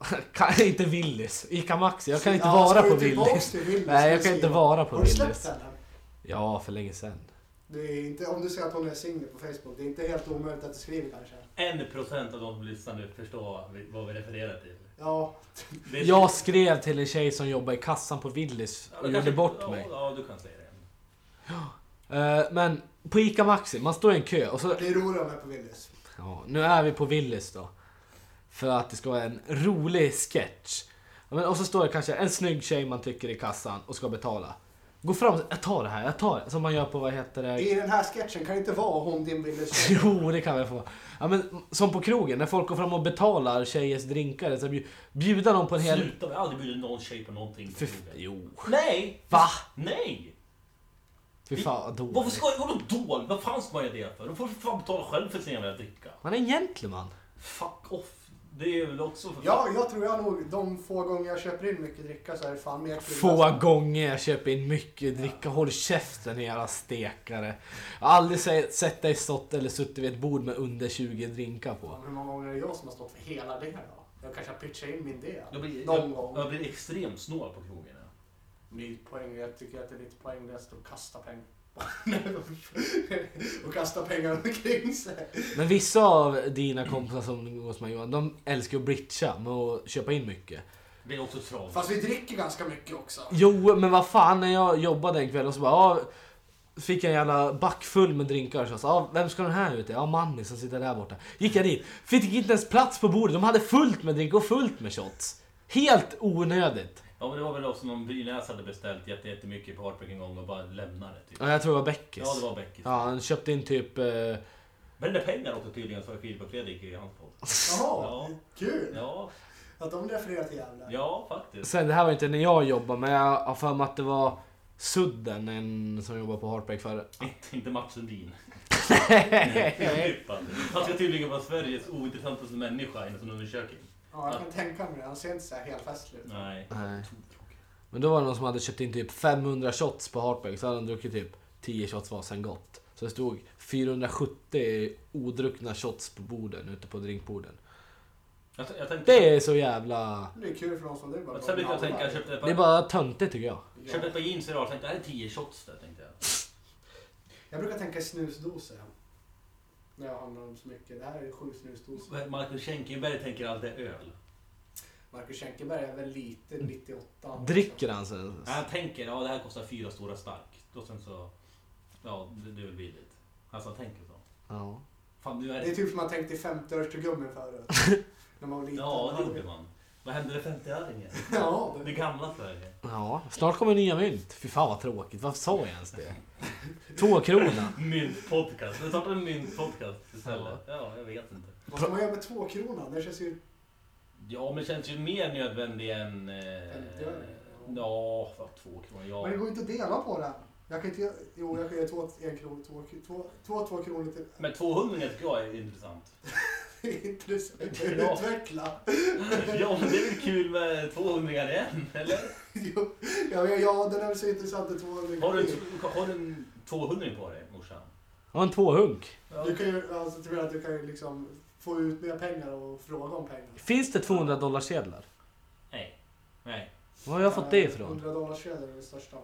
Kan, inte Willys, Ica Maxi. Jag kan inte Ja, vara på Willys. Willys Nej, jag kan inte vara på Har du släppt Willys. henne? Ja, för länge sedan. Det är inte, om du säger att hon är singel på Facebook, det är inte helt omöjligt att du skriver kanske. En procent av de som lyssnar nu förstår vad vi refererar till. Ja, Jag skrev till en tjej som jobbar i kassan på Willys Ja, och gjorde bort ja, mig. Ja, du kan säga det. Eh, Men på Ica Maxi, man står i en kö och så... det är roligare med på Willys. Ja, nu är vi på Willys då. För att det ska vara en rolig sketch. Och så står det kanske en snygg tjej man tycker i kassan och ska betala. Gå fram och jag tar det här, jag tar det. Som man gör på, vad heter det? I den här sketchen kan det inte vara hon din Willys tjej. Jo, det kan vi få. Ja, men, som på krogen, när folk går fram och betalar tjejers drinkar. Så bjud- bjuda dem på en hel... Sluta, vi har aldrig bjudit någon tjej på någonting. på Fy, krogen. jo. Nej! Va? Nej! Fy fan vad dåligt. Varför ska jag vadå dåligt? Vad fan ska man göra det för? De får för fan betala själv för sin jävla dricka. Man är en gentleman. Fuck off. Det är väl också för Ja, jag tror jag nog, de få gånger jag köper in mycket dricka så är det fan mer kul. Få gånger jag köper in mycket dricka. Håll käften era stekare. Jag har aldrig se- sett dig stått eller suttit vid ett bord med under 20 drinkar på. Hur många gånger är det jag som har stått för hela det här då? Jag kanske har pitchat in min del. Jag blir, Någon jag, gång. jag blir extremt snål på krogen. ja. Ny poäng, jag tycker att det är lite poänglöst att kasta pengar. och kasta pengar omkring sig. Men vissa av dina kompisar som umgås med Johan, de älskar att britcha med att köpa in mycket. Det är också tragiskt. Fast vi dricker ganska mycket också. Jo, men vad fan när jag jobbade en kväll och så bara, ja, fick jag en jävla back full med drinkar. Så jag sa, vem ska den här ute? Ja, Manny som sitter där borta. Gick jag dit, fick inte ens plats på bordet. De hade fullt med drinkar och fullt med shots. Helt onödigt. Ja men det var väl också någon Brynäs hade beställt jätte- jättemycket på Heartbreak en gång och bara lämnade typ. Ja, jag tror det var Beckis. Ja det var Beckis. Ja, han köpte in typ... Eh, Men det är pengar också tydligen sa Filip och Fredrik i hans podd. Jaha, Ja. kul. Ja, Att de refererar till jävlar. ja faktiskt. sen, det här var inte när jag jobbade, men jag har för mig att det var Sudden, en som jobbar på Heartbreak för... Inte, inte Mats Sundin. Han ska tydligen vara Sveriges ointressantaste människa enligt en undersökning. Ja, jag kan tänka mig det. Han ser inte så här helt festlig ut. Nej. Nej. Men då var det någon som hade köpt in typ 500 shots på Heartbreak, så hade han druckit typ 10 shots var sen gott. Så det stod 470 odruckna shots på borden ute på drinkborden. Jag, jag tänkte... Det är så jävla... Det är kul för de som det är bara Sen brukar jag tänka, jag köpte ett Det är par, bara töntigt tycker jag. Ja. köpte ett par jeans idag och tänkte det här är 10 shots där tänkte jag. Jag brukar tänka snusdosor. När jag handlar om så mycket. Det här är sju snusdosor. Marcus Schenkenberg tänker alltid öl. Marcus Schenkenberg är väl lite 98. Dricker han sen? Nej, Han tänker, ja det här kostar fyra stora stark. Och sen så, ja det, det är väl billigt. Alltså han tänker så. Ja. Fan nu är Det det... är typ som man tänkte i 50-örstuggummin förut. När man var liten. Ja, det gjorde man. Vad hände med 50-öringen? Ja, Det det, gamla Sverige. Ja, snart kommer nya mynt. Fy fan vad tråkigt. Varför sa jag ens det? Två kronor. Myntpodcast. Vi startar en myntpodcast istället. Ja, jag vet inte. vad ska man göra med två kronan? Det känns ju... Ja, men det känns ju mer nödvändig än... Eh, 50-öring? ja, vad två kronor. Men det Ja. går ju inte att dela på den. Jag kan inte... Jo, jag kan ge två, en krona, två, två, två, två kronor till... Men 200 tycker jag är intressant. Intressant. Ja. Utveckla. Ja, men det är väl kul med 200 igen, eller? Jo, ja, ja, ja, den är väl så intressant att 200 Har du, har du en 200 på dig, morsan? Och en tvåhunk. Ja. Du kan ju, alltså tror jag att du kan ju liksom få ut mer pengar och fråga om pengar. Finns det 200 dollar sedlar? Nej. Nej. Var har jag fått det ifrån? 100 dollar kedja är det största.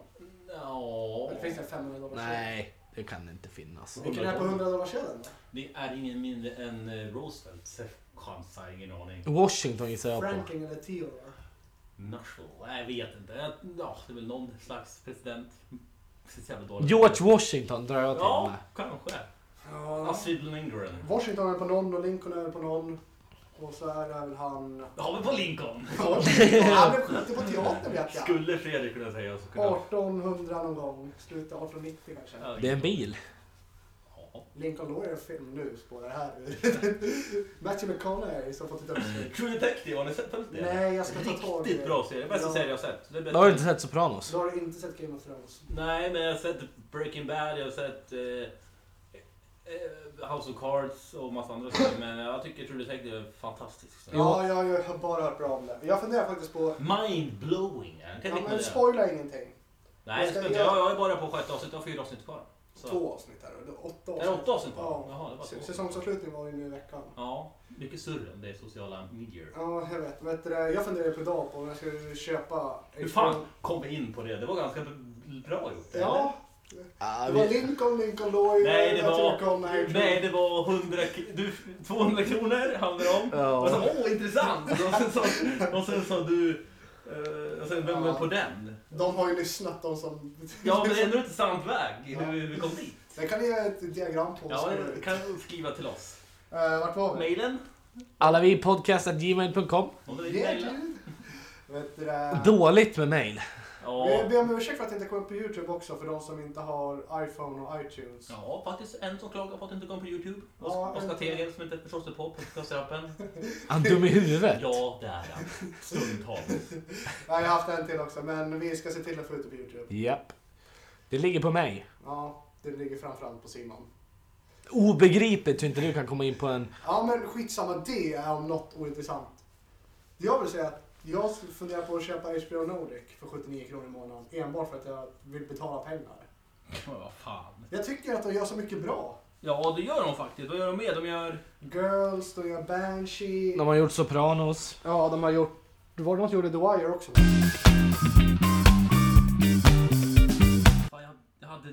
Ja. Eller finns det 500 dollar kedja? Nej, det kan inte finnas. Vilken är på 100 dollar kedjan då? Det är ingen mindre än eh, Roosevelt. Chans har jag ingen aning. Washington gissar jag på. Franklin eller Theodore? Nashville? Jag vet inte. Ja, det är väl någon slags president. George Washington drar jag till Ja, med. kanske. Ja. Astrid Lindgren. Washington är på någon och Lincoln är på någon. Och så är det väl han... Då har vi på Lincoln. Ja, han blev skjuten på teatern vet jag. Skulle Fredrik kunna säga så kunde 1800 någon gång. Slutet av 1890 kanske. Ja, Det är en bil. Ja. Lincoln Lawyer film nu spårar det här ur. Matthew McConaughey som fått ett uppsving. True Detective, har ni sett det? Nej, jag ska ta tag i Riktigt det. bra serie. Bästa Ja. serie jag har sett. Det Då har du inte sett Sopranos? Så har du inte sett Game of Thrones? Nej, men jag har sett Breaking Bad, jag har sett eh, House of Cards och massa andra saker. Men jag tycker True Detective är fantastisk. Ja, ja, jag har bara hört bra om det. Jag funderar faktiskt på... Mind-blowing. Jag Ja, men det. spoila ingenting. Nej, jag jag, ska- jag- jag, jag är bara på sjätte avsnitt. Jag har fyra avsnitt kvar. Så. Två avsnitt här. Det är åtta Är avsnitt. det åtta avsnitt kvar? Ja. Jaha, det var så. Säsongsavslutning var ju nu i veckan. Ja, mycket surr om det är sociala medier. Ja, jag vet. vet du, det, jag funderar på idag på om jag ska köpa... Hur fan kom vi in på det? Det var ganska bra gjort. eller? Ja, Ah, det var Lincoln, Lincoln Lawyer, Nej, det var, nej, det var 100, k- du, 200 kronor handlar det om. Och så, ja. åh intressant! Och sen sa, och sen sa du, eh, och sen vem var Ja. på den? De har ju lyssnat, de som... Ja men det är ändå inte sant väg hur vi kom dit. Det kan ni ge ett diagram på. Ja, så- det kan du skriva till oss. Eh, vart var vi? Mailen? Alla vi podcastat.gmail.com. Om du vill Yeah, mejla. dude. Vet du det? Dåligt med mail. Ja. Vi ber om ursäkt för att det inte kom upp på Youtube också för de som inte har iPhone och iTunes. Ja, faktiskt en som klagar på att det inte kom på Youtube. Ja, Oskar Tegel som inte förstår sig på podcastappen. Han dum i huvudet. Ja, det är han. Stundtals. Ja, jag har haft en till också men vi ska se till att få ut det på Youtube. Japp. Det ligger på mig. Ja, det ligger framförallt på Simon. Obegripligt hur inte du kan komma in på en... Ja men skitsamma, det är om något ointressant. Jag vill säga att jag funderar på att köpa HBO Nordic för 79 kronor i månaden enbart för att jag vill betala pengar. Vad fan. Jag tycker att de gör så mycket bra. Ja, det gör de faktiskt. Vad gör de med? De gör... Girls, de gör Banshee. De har gjort Sopranos. Ja, de har gjort... Det var de som gjorde The Wire också. Fan, jag, jag hade...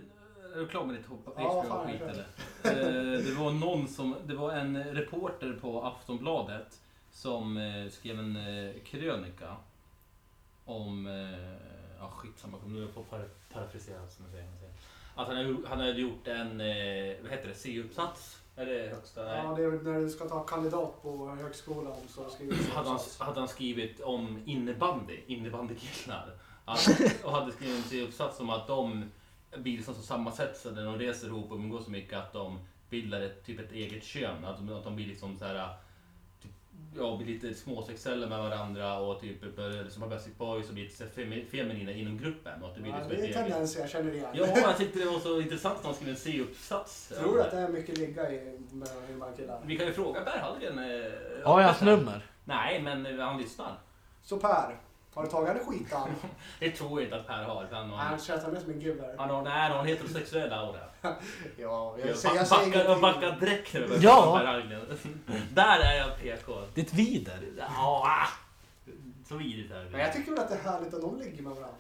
Är du klar med ditt hoppa Ja, HBO fan, skit jag eller? Eh, det var någon som... Det var en reporter på Aftonbladet som eh, skrev en eh, krönika om... Eh, ja, skitsamma. Nu är jag parafrasera som jag säger. Att han, hade- han hade gjort en... Eh, vad heter det? C-uppsats? Är det högsta? Nej. Ja, det är när du ska ta kandidat på högskolan så skriver du hade han, hade han skrivit om innebandy, innebandykillar. Och hade skrivit en C-uppsats om att de blir liksom så sammansvetsade, de reser ihop och umgås så mycket att de bildar ett, typ ett eget kön. Att de, att de blir liksom så här ja, blir lite småsexuella med varandra och typ börjar liksom ha Basic Boys och blir lite femi- feminina inom gruppen. Och att det blir Ja, liksom det är eget... tendenser jag känner igen. Ja, jag tyckte det var så intressant att han skrev en C-uppsats. Tror du att det är mycket ligga i med invandrarkillar? Vi kan ju fråga Per Hallgren. eh, Har jag hans nummer? Nej, men eh, han lyssnar. Så Per, Har du tagit henne skitan? Det tror jag inte att Per har. Han Han känns som en gubbe. han har, nej, han en heterosexuell aura. Ja, jag, Jag säger, jag säger backar, jag ingenting. backar direkt börjar Ja. Där är jag PK. Det är ett vider. Ja, så vidrigt är Men jag det. tycker väl att det är härligt att de ligger med varandra.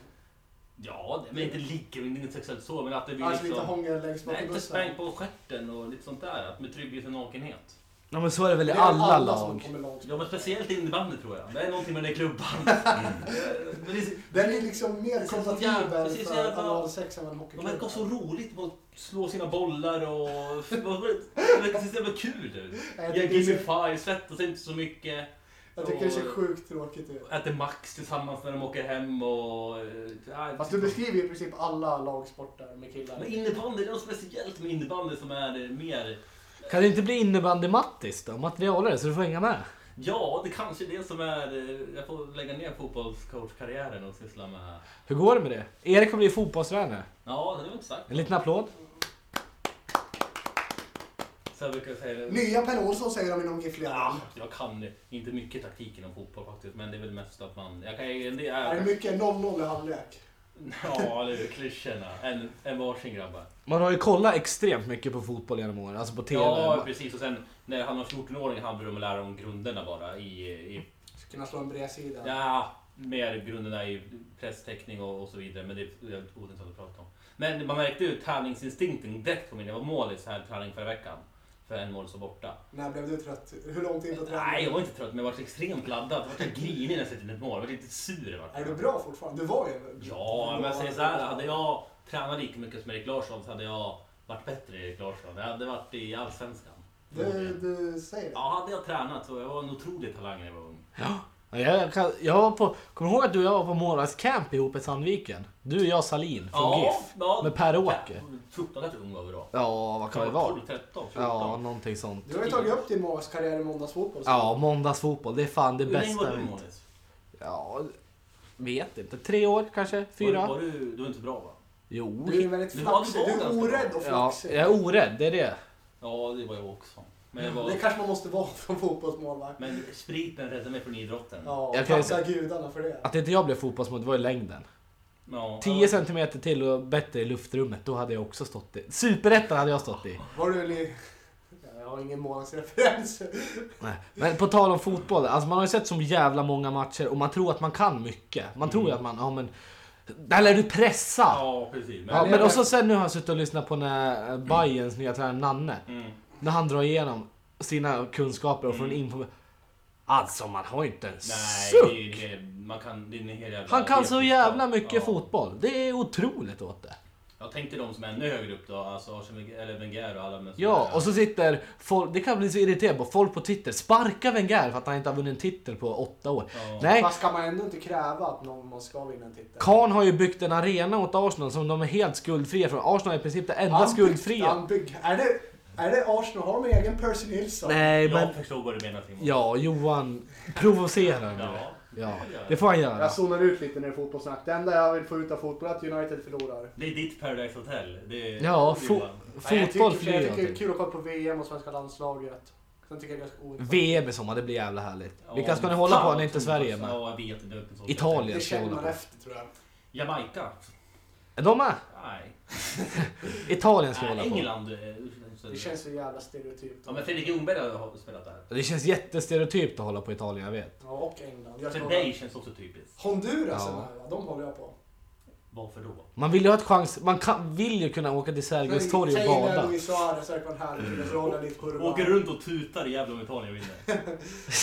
Ja, det- men inte ligger, men inte sexuellt så, men att det blir Alltså lite liksom... hångel längst bak Nej, i inte bussen. spräng på stjärten och lite sånt där. Att med trygghet och nakenhet. Ja men så är det väl i alla som lag. kommer långt. Ja, men speciellt innebandy tror jag. Det är någonting med den klubban. Men det, Den är liksom mer så kompatibel jävla- ser så för jävla- analsex än vad en de verkar så är. roligt på att slå sina bollar och... Det verkar så jävla kul ut. Jag Jag tycker det svettas inte så mycket. Jag tycker det ser sjukt tråkigt ut. Äter Max tillsammans när de åker hem och... äh, Fast du beskriver ju i princip alla lagsporter med killar. Men innebandy, det är något speciellt med innebandy som är mer... Kan det inte bli innebandy-Mattis då? Materialare så du får hänga med. Ja, det kanske är det som är... eh, Jag får lägga ner fotbollscoachkarriären och syssla med... Hur går det med det? Erik har blivit fotbollstränare. Ja, det var inte sagt. En liten applåd. Så jag brukar säga det. Nya Per Olsson säger de inom GIF-ledaren. Ja, jag kan inte mycket taktik inom fotboll faktiskt, men det är väl mest att man... Jag kan, det Är det är, mycket 0-0 i halvlek? Ja, det är klyschorna. En, en varsin grabbar. Man har ju kollat extremt mycket på fotboll genom åren. Alltså på TV. Ja, precis. Och sen när han var 14-åring handlade det om att lära om grunderna bara i... i Ska kunna slå en bredsida. ja, mer grunderna i presstäckning och, och så vidare. Men det är det ointressant att prata om. Men man märkte ju tävlingsinstinkten direkt kom in. Jag var målis här träning förra veckan. För en mål så borta. När blev du trött? Hur långt in på träningen? Nej, jag var inte trött men jag var extremt laddad. Jag var grinig när jag sett in ett mål. Jag var lite sur. Är du bra fortfarande? Du var ju... Ja, men jag säger så här. Hade jag tränat lika mycket som Erik Larsson så hade jag varit bättre än Erik Larsson. Jag hade varit i Allsvenskan. Du, du säger det? Ja, hade jag tränat så jag var en otrolig talang när jag var ung. Ja, Jag, kan, jag var på, kommer du ihåg att du och jag var på målvaktscamp ihop i Sandviken? Du, jag Salin från GIF. ja, Med Per-Åke. Fruktansvärt ung var vi då. Ja, vad kan det vara? 12, 13, 14. Ja, någonting sånt. Du har ju tagit upp din målvaktskarriär i måndagsfotboll. Ja, måndagsfotboll. Det är fan det Hur länge bästa var jag du vet. målis? Ja, vet inte. Tre år kanske? Var, Fyra? var du, du var inte bra va? Jo. Du är väldigt Du var- du flaxig. var Du är orädd och Ja, flaxig. jag är orädd, det är det. Ja, det var jag också. Men, jag var, Det kanske man måste vara som fotbollsmålvakt. men spriten räddade mig från idrotten. Ja, Jag kan tacka gudarna för det. Att inte jag blev fotbollsmål, det var ju längden. Ja, 10 ja. centimeter till och bättre i luftrummet, då hade jag också stått i. Superettan hade jag stått i. Var du li... Jag har ingen månadsreferens. Nej. Men på tal om fotboll, alltså man har ju sett så jävla många matcher och man tror att man kan mycket. Man tror ju Mm. att man, ja men... Där lär du pressa! Ja, precis. Men, Ja, men och så sen nu har jag suttit och lyssnat på när eh, Bayerns nya tränare Nanne, mm. När han drar igenom sina kunskaper och får en Mm. info. Alltså man har inte en Nej, suck! det, det, man kan, det är en hel jävla Han kan så jävla mycket Ja. fotboll. Det är otroligt åt det. Jag tänkte de som är ännu högre upp då, alltså Arsene eller Wenger och alla med Ja, och så sitter folk, det kan bli så irriterande på folk på Twitter, sparka Wenger för att han inte har vunnit en titel på åtta år. Ja. Nej, Fast ska man ändå inte kräva att någon man ska vinna en titel? Kahn har ju byggt en arena åt Arsenal som de är helt skuldfria från. Arsenal är i princip det enda Han byggt- skuldfria. han bygg- Är det, är det Arsenal? Har de egen Percy Nilsson? Nej, men... Jag förstår vad du menar Timo. Ja, Johan provocerar nu. Ja. Ja, det får han göra. Jag zonar ut lite när det är fotbollssnack. Det enda jag vill få ut av fotboll är att United förlorar. Det är ditt Paradise Hotel. Det är, Ja, fo- Nej, fotboll flyr jag jag tycker det är kul att kolla på VM och svenska landslaget. Sen tycker jag det är ganska ointressant. VM i sommar, det blir jävla härligt. Ja, Vilka ska ni hålla på när inte. Sverige är med? Ja, jag vet. Det är inte så. Italien ska hålla på. efter tror jag. Jamaica? Är de med? Nej. Italien ska Nej, hålla på. England. Det känns så jävla stereotypt. Ja, men Fredrik Ljungberg har spelat där. Det känns jättestereotypt att hålla på Italien, jag vet. Ja, och England. Jag För dig känns också typiskt. Honduras är Ja. De håller jag på. Varför då? Man vill ju ha ett chans, man kan, vill ju kunna åka till Sergels torg och Säg när bada. Luis Suarez är på en härlig kille jag lite kurva. Åker runt och tutar i jävla om Italien vinner.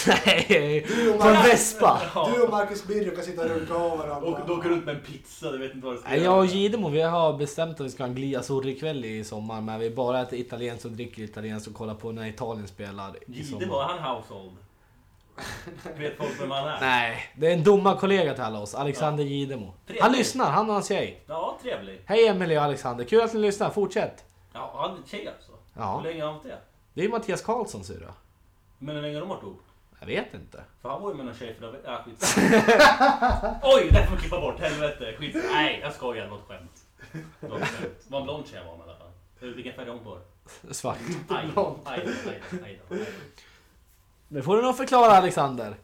Nej, Du och på en Marcus- Vespa. Du och Marcus Birro kan sitta och runka av varandra. Och du åker runt med en pizza, du vet inte vad du ska Nej, Jag och Gidemo vi har bestämt att vi ska ha en gliasorri-kväll i sommar. Men vi bara äter italienskt och dricker italienskt och kollar på när Italien spelar i Gide sommar. var han household. Vet folk vem han är? Nej, det är en domarkollega till alla oss. Alexander Gidemo. Han lyssnar, han och hans tjej. Ja, trevlig. Hej Emelie och Alexander, kul att ni lyssnar. Fortsätt. Ja, han är tjej alltså. Ja. Hur länge har han haft det? Det är Mattias Karlsson syrra. Men hur länge har de varit ihop? Jag vet inte. För han var ju med någon tjej för det Ja, skit. Oj, det får vi klippa bort. Helvete. Skit. Nej, jag skojar. Det var ett skämt. Det var ett skämt. Det var en blond tjej han var med i alla fall. Hur- Vilken färg har hon på? Svart. Aj, blond. aj, aj, aj, aj, aj. Det får du nog förklara Alexander.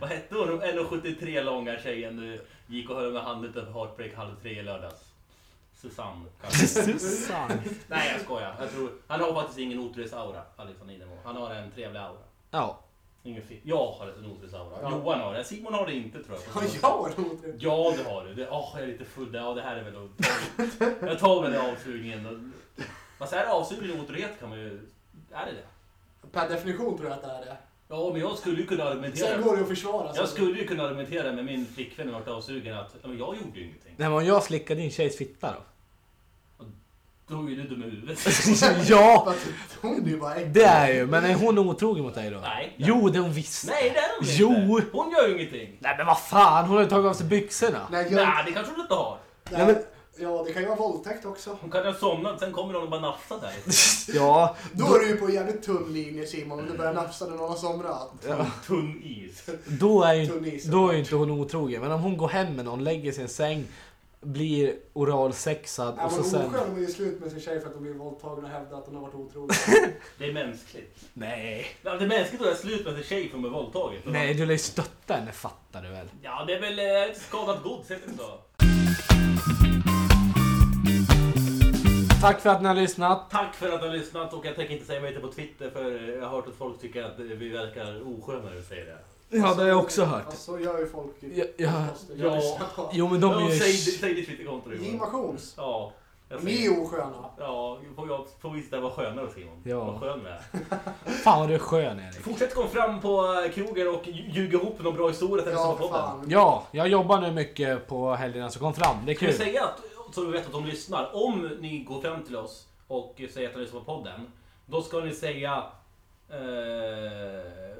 Vad hette hon? Den 1,73 långa tjejen du gick och höll med handen utanför Heartbreak halv tre i lördags. Susanne kanske. Susanne. Nej jag skojar. Jag tror, han har faktiskt ingen otursaura, Alexander Idemo. Han har en trevlig aura. Ja. Ingen fi- jag har en otursaura. Ja. Johan har det. Simon har det inte tror jag. Ja, jag har nog det. Ja, det har du. Det, åh, jag är lite full. Ja, det här är väl... Jag tar väl det avsugningen. Är det avsugning och otrohet kan man ju... Är det det? Per definition tror jag att det är det. Ja, men jag skulle ju kunna Sen argumentera. går det att försvara. Jag så- skulle ju kunna argumentera med min flickvän när jag varit avsugen att ja, men jag gjorde ju ingenting. Nej men om jag slickar din tjejs fitta då? Då är du dum i huvudet. ja! Hon är ju bara äcklig. Det är ju, men är hon otrogen mot dig då? Nej. Jo, det är hon visst. Nej, det är hon Jo. inte. Hon gör ju ingenting. Nej men vad fan, hon har ju tagit av sig byxorna. Nej, jag, Nej, det kanske hon inte har. nej, Nej, men- Ja, det kan ju vara våldtäkt också. Hon kan ha somnat, sen kommer någon och bara nafsar där. Ja, Då är du ju på jävligt tunn linje Simon, om du börjar nafsa när någon har somnat. ja. Tunn is. Då är ju is. då är ju inte hon otrogen. Men om hon går hem med någon, lägger sig i en säng, blir oralsexad Ja, och så sen... oskön om man gör slut med sin tjej för att hon blir våldtagen och hävdar att hon har varit otrogen. Det är mänskligt. Nej. Ja, Det är mänskligt att göra slut med en tjej för att bli våldtagen. Nej, du lär ju stötta henne fattar du väl? Ja, det är väl eh, skadat gods, heter det så? Tack för att ni har lyssnat. Tack för att ni har lyssnat och jag tänker inte säga jag heter på Twitter för jag har hört att folk tycker att vi verkar osköna när vi säger det. Ja, det har jag också hört. Ja, så gör ju folk i Ja, ja. Ja. Jo men de är ju... säg, säg ditt Twitterkonto Johan. Jim Auktions. Ja. Ni säger, är osköna. ja, får jag får visa dig vad skönare Simon. Ja. Vad skön vi är. Fan vad du är skön Erik. Fortsätt komma fram på eh, krogen och lj- ljuga ihop någon bra historia till Ja, fan. Ja, jag jobbar nu mycket på helgerna så kom fram. Det är Ska vi kul. säga att, så vi vet att de lyssnar, om ni går fram till oss och säger att ni lyssnar på podden, då ska ni säga eh,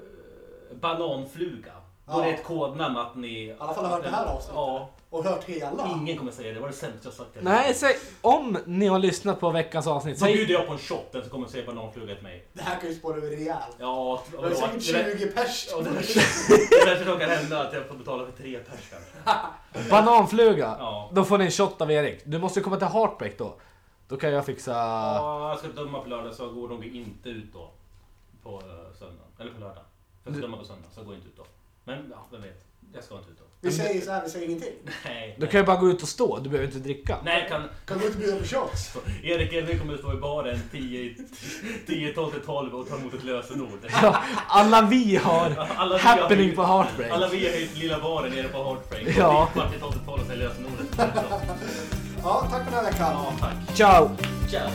bananfluga. Då är det ett kodnamn att ni... I alla fall har hört det här avsnittet. Ja, Och hört hela. ingen kommer säga det. Det var det sämsta jag sagt. Nej, säg, om ni har lyssnat på veckans avsnitt, Så säg... bjuder jag på en shot, den som kommer säga bananfluga till mig. Det här kan ju spåra ur rejält. Ja, Det är säkert 20 pers. Ja, det som kan hända att jag får betala för tre pers kanske. Bananfluga. Ja. Då får ni en shot av Erik. Du måste komma till Heartbreak då. Då kan jag fixa... Ja, jag ska döma på lördag så går de inte ut då. På eh, söndag. Eller på lördag. För jag ska döma på söndag så jag går inte ut då. Men ja, vem vet. Jag ska inte ut då. Vi säger så här, vi säger ingenting. Nej. Du kan ju bara gå ut och stå, du behöver inte dricka. Nej, kan... Kan du inte bjuda på shots? Erik Elving kommer stå i baren 10, 10 12 till 12 och ta emot ett lösenord. Ja, alla vi har Alla vi har- happening på Heartbreak. Alla vi är i lilla baren nere på Heartbreak. Ja. Kvart i 12 till 12 och säger lösenordet. Ja, tack för den här veckan. Ja, tack. Ciao! Ciao.